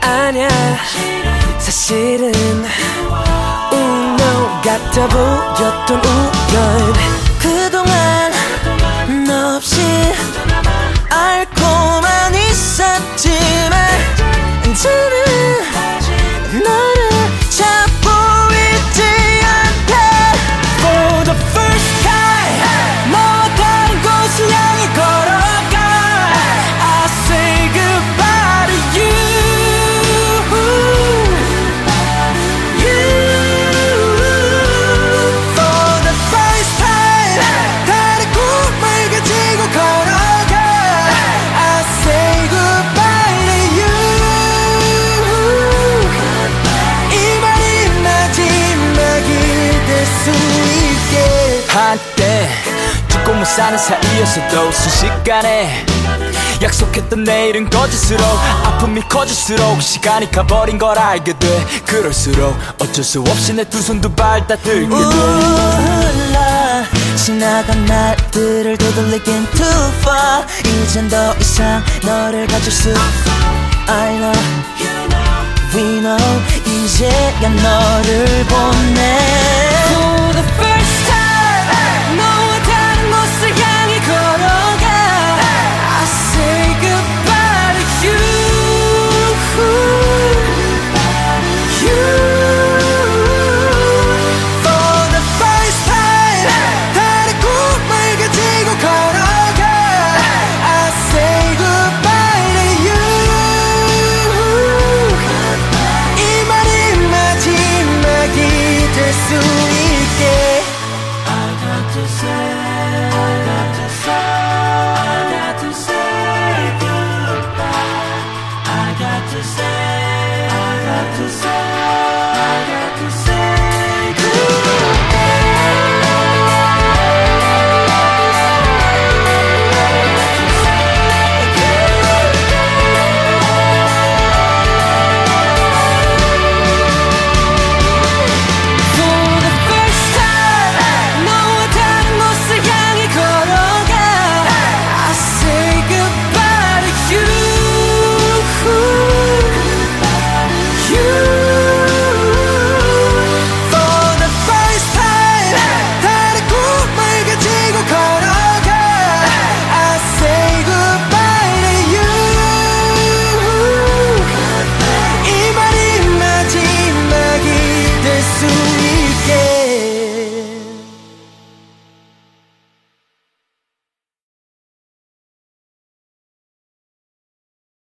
아니야. 사실은 운명 같아 보였던 우연. 한때 죽고 못 사는 사이였어도 순식간에 약속했던 내일은 거짓으로 아픔이 커질수록 시간이 가버린 걸 알게 돼. 그럴수록 어쩔 수 없이 내 두 손 두 발 다 들게 돼. 울라. 지나간 날들을 되돌리긴 too far. 이젠 더 이상 너를 가질 수 I know We know. 이제야 너를 보내 to say